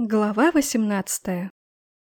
Глава 18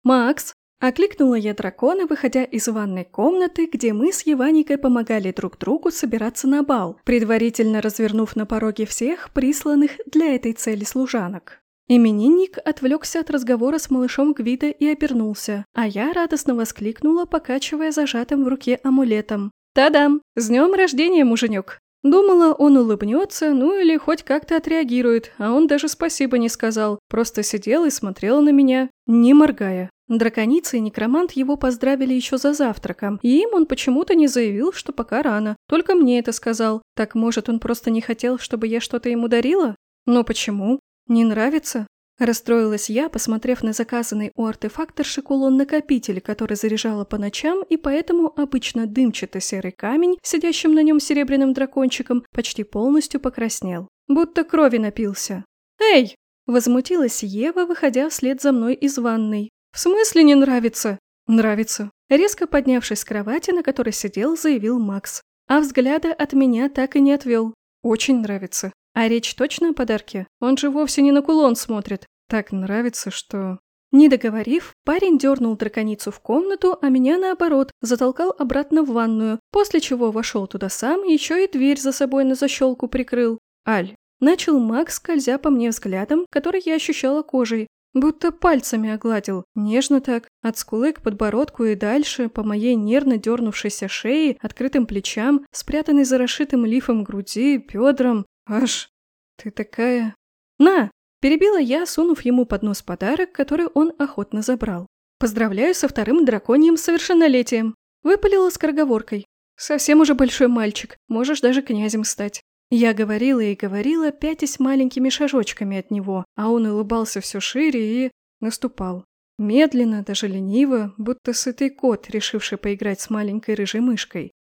«Макс!» – окликнула я дракона, выходя из ванной комнаты, где мы с Еваникой помогали друг другу собираться на бал, предварительно развернув на пороге всех присланных для этой цели служанок. Именинник отвлекся от разговора с малышом Гвида и обернулся, а я радостно воскликнула, покачивая зажатым в руке амулетом. «Та-дам! С днем рождения, муженек!» Думала, он улыбнется, ну или хоть как-то отреагирует, а он даже спасибо не сказал, просто сидел и смотрел на меня, не моргая. Драконица и некромант его поздравили еще за завтраком, и им он почему-то не заявил, что пока рано. Только мне это сказал. Так может, он просто не хотел, чтобы я что-то ему дарила? Но почему? Не нравится? Расстроилась я, посмотрев на заказанный у артефакторши кулон-накопитель, который заряжала по ночам, и поэтому обычно дымчато-серый камень, сидящим на нем серебряным дракончиком, почти полностью покраснел. Будто крови напился. «Эй!» – возмутилась Ева, выходя вслед за мной из ванной. «В смысле не нравится?» «Нравится». Резко поднявшись с кровати, на которой сидел, заявил Макс. А взгляда от меня так и не отвел. «Очень нравится». А речь точно о подарке? Он же вовсе не на кулон смотрит. Так нравится, что... Не договорив, парень дернул драконицу в комнату, а меня, наоборот, затолкал обратно в ванную, после чего вошел туда сам, еще и дверь за собой на защелку прикрыл. «Аль!» Начал Макс, скользя по мне взглядом, который я ощущала кожей, будто пальцами огладил, нежно так, от скулы к подбородку и дальше, по моей нервно дернувшейся шее, открытым плечам, спрятанной за расшитым лифом груди, бедрам. Аж, ты такая... На! Перебила я, сунув ему под нос подарок, который он охотно забрал. Поздравляю со вторым драконьим совершеннолетием. Выпалила скороговоркой. Совсем уже большой мальчик, можешь даже князем стать. Я говорила и говорила, пятясь маленькими шажочками от него, а он улыбался все шире и... наступал. Медленно, даже лениво, будто сытый кот, решивший поиграть с маленькой рыжей мышкой.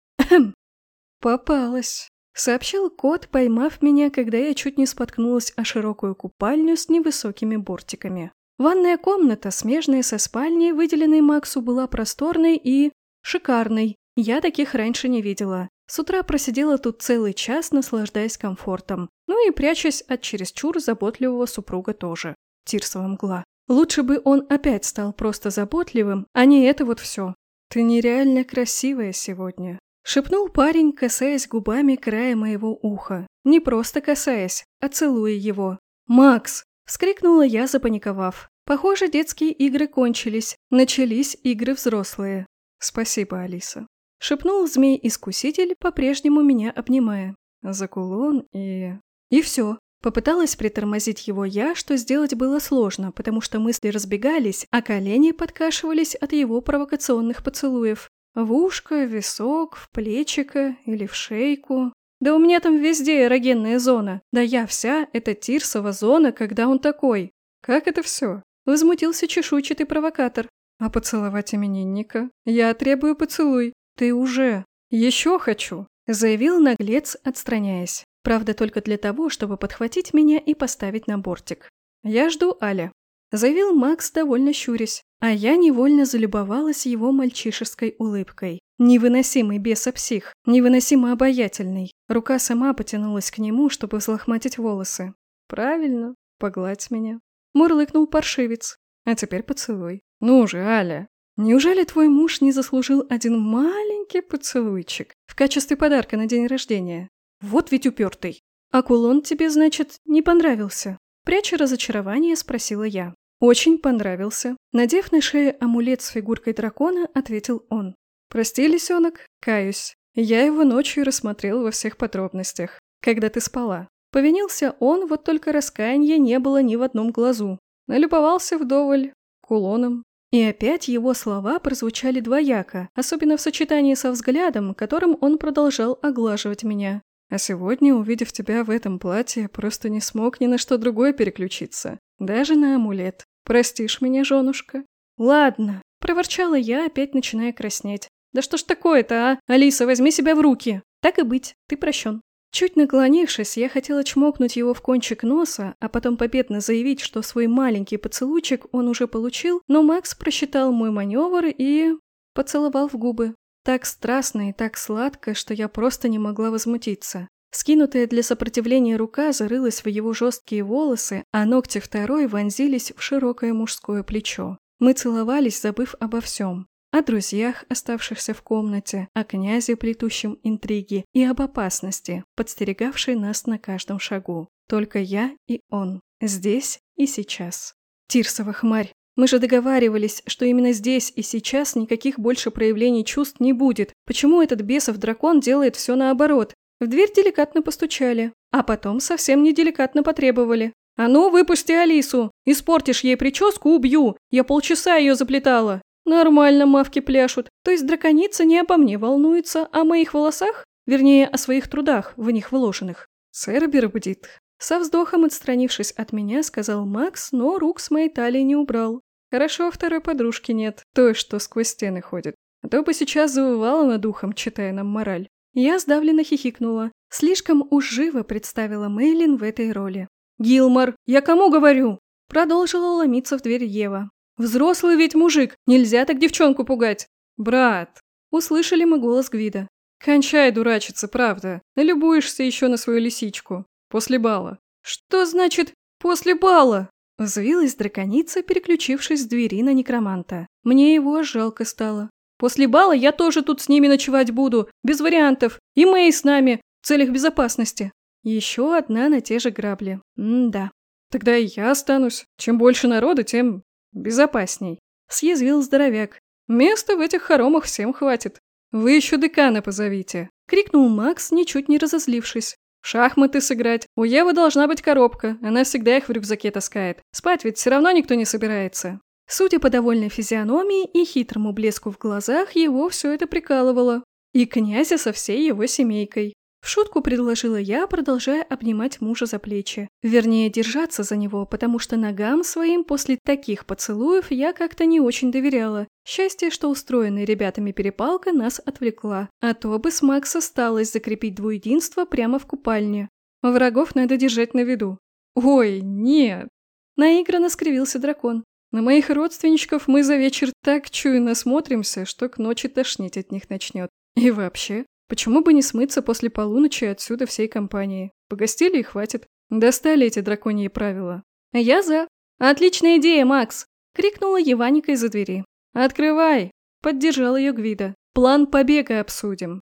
Попалась. Сообщил кот, поймав меня, когда я чуть не споткнулась о широкую купальню с невысокими бортиками. Ванная комната, смежная со спальней, выделенной Максу, была просторной и... шикарной. Я таких раньше не видела. С утра просидела тут целый час, наслаждаясь комфортом. Ну и прячась от чересчур заботливого супруга тоже. Тирсова мгла. Лучше бы он опять стал просто заботливым, а не это вот все. Ты нереально красивая сегодня. Шепнул парень, касаясь губами края моего уха. Не просто касаясь, а целуя его. «Макс!» – вскрикнула я, запаниковав. Похоже, детские игры кончились. Начались игры взрослые. «Спасибо, Алиса». Шепнул змей-искуситель, по-прежнему меня обнимая. За кулон и... И все. Попыталась притормозить его я, что сделать было сложно, потому что мысли разбегались, а колени подкашивались от его провокационных поцелуев. В ушко, в висок, в плечико или в шейку. Да у меня там везде эрогенная зона. Да я вся – это Тирсова зона, когда он такой. Как это все? Возмутился чешуйчатый провокатор. А поцеловать именинника? Я требую поцелуй. Ты уже. Еще хочу. Заявил наглец, отстраняясь. Правда, только для того, чтобы подхватить меня и поставить на бортик. Я жду Аля. Заявил Макс, довольно щурясь. А я невольно залюбовалась его мальчишеской улыбкой. Невыносимый бесопсих, невыносимо обаятельный. Рука сама потянулась к нему, чтобы взлохматить волосы. «Правильно, погладь меня». Мурлыкнул паршивец. «А теперь поцелуй». «Ну же, Аля, неужели твой муж не заслужил один маленький поцелуйчик в качестве подарка на день рождения? Вот ведь упертый. А кулон тебе, значит, не понравился?» Пряча разочарование, спросила я. «Очень понравился». Надев на шею амулет с фигуркой дракона, ответил он. «Прости, лисенок, каюсь. Я его ночью рассмотрел во всех подробностях, когда ты спала. Повинился он, вот только раскаяния не было ни в одном глазу. Налюбовался вдоволь, кулоном. И опять его слова прозвучали двояко, особенно в сочетании со взглядом, которым он продолжал оглаживать меня. А сегодня, увидев тебя в этом платье, просто не смог ни на что другое переключиться. Даже на амулет. Простишь меня, женушка?» «Ладно», – проворчала я, опять начиная краснеть. «Да что ж такое-то, а? Алиса, возьми себя в руки!» «Так и быть, ты прощен». Чуть наклонившись, я хотела чмокнуть его в кончик носа, а потом победно заявить, что свой маленький поцелуйчик он уже получил, но Макс просчитал мой маневр и... поцеловал в губы. Так страстно и так сладко, что я просто не могла возмутиться. Скинутая для сопротивления рука зарылась в его жесткие волосы, а ногти второй вонзились в широкое мужское плечо. Мы целовались, забыв обо всем. О друзьях, оставшихся в комнате, о князе, плетущем интриги, и об опасности, подстерегавшей нас на каждом шагу. Только я и он. Здесь и сейчас. Тирсова хмарь. Мы же договаривались, что именно здесь и сейчас никаких больше проявлений чувств не будет. Почему этот бесов дракон делает все наоборот? В дверь деликатно постучали, а потом совсем неделикатно потребовали. «А ну, выпусти Алису! Испортишь ей прическу – убью! Я полчаса ее заплетала!» Нормально мавки пляшут. То есть драконица не обо мне волнуется, а о моих волосах? Вернее, о своих трудах, в них вложенных. Цербер бдит. Со вздохом отстранившись от меня, сказал Макс, но рук с моей талии не убрал. Хорошо, второй подружки нет, той, что сквозь стены ходит. А то бы сейчас завывала над ухом, читая нам мораль. Я сдавленно хихикнула. Слишком уж живо представила Мейлин в этой роли. «Гилмор, я кому говорю?» Продолжила ломиться в дверь Ева. «Взрослый ведь мужик, нельзя так девчонку пугать!» «Брат!» Услышали мы голос Гвида. «Кончай дурачиться, правда. Налюбуешься еще на свою лисичку. После бала». «Что значит «после бала»?» Взвилась драконица, переключившись с двери на некроманта. Мне его жалко стало. «После бала я тоже тут с ними ночевать буду, без вариантов. И Мэй с нами, в целях безопасности». Еще одна на те же грабли. М-да. Тогда и я останусь. Чем больше народа, тем безопасней. Съязвил здоровяк. Места в этих хоромах всем хватит. Вы еще декана позовите. Крикнул Макс, ничуть не разозлившись. Шахматы сыграть. У Евы должна быть коробка. Она всегда их в рюкзаке таскает. Спать ведь все равно никто не собирается. Судя по довольной физиономии и хитрому блеску в глазах, его все это прикалывало. И князя со всей его семейкой. В шутку предложила я, продолжая обнимать мужа за плечи. Вернее, держаться за него, потому что ногам своим после таких поцелуев я как-то не очень доверяла. Счастье, что устроенная ребятами перепалка нас отвлекла. А то бы с Макс осталось закрепить двуединство прямо в купальне. Врагов надо держать на виду. Ой, нет. Наигранно скривился дракон. На моих родственничков мы за вечер так чуйно смотримся, что к ночи тошнить от них начнет. И вообще, Почему бы не смыться после полуночи отсюда всей компанией? Погостили и хватит. Достали эти драконьи правила. Я за. Отличная идея, Макс! Крикнула Еваника из-за двери. Открывай! Поддержал ее Гвида. План побега обсудим.